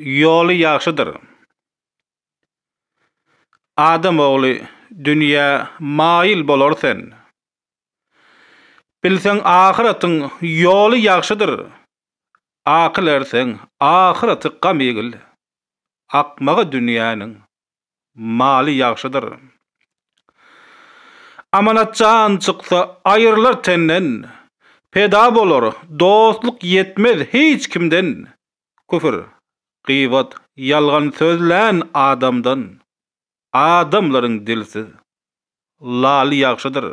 Ýoly ýagşydyr. Adam ogly dünýä maýyl bolar sen. Bilseň ahyratyň ýoly ýagşydyr. Akyl erseň ahyraty gamygil. Akmagy dünýäniň maly ýagşydyr. Amanat jan çyksa, aýrylar tenden, peda bolar, dostluk ýetmez hiç kimden, küfür, gybat, ýalgan sözlän adamdan, adamlaryň dilsiz, Laly ýagşydyr.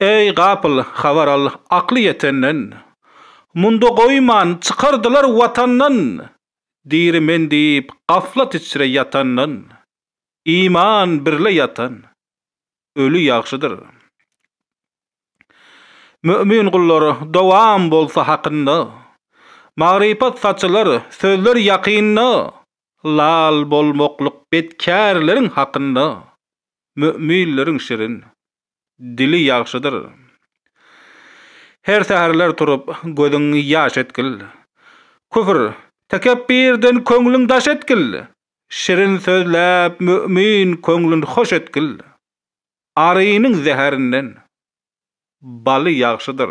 Eý, gapyl, habar al, akly ýetenden. Munda goýman, çykardylar Watandan. Diri men diýip, gaflat içre ýatandan. Iman birle ýatan, öli ýagşydyr. Mömin gullar, dowam bolsa hakynda. Magrypat saçylar, sözler ýakynda. Lal bolmaklyk betkärleriň hakynda müminleriň şirin dili ýagşydyr. Her säherler turup, gözüň ýaş etgil. Küfr, tekepbirden köňlüň daş etgil. Şirin sözläp, mümin köňlün hoş etgil. Arynyň zäherinden baly ýagşydyr.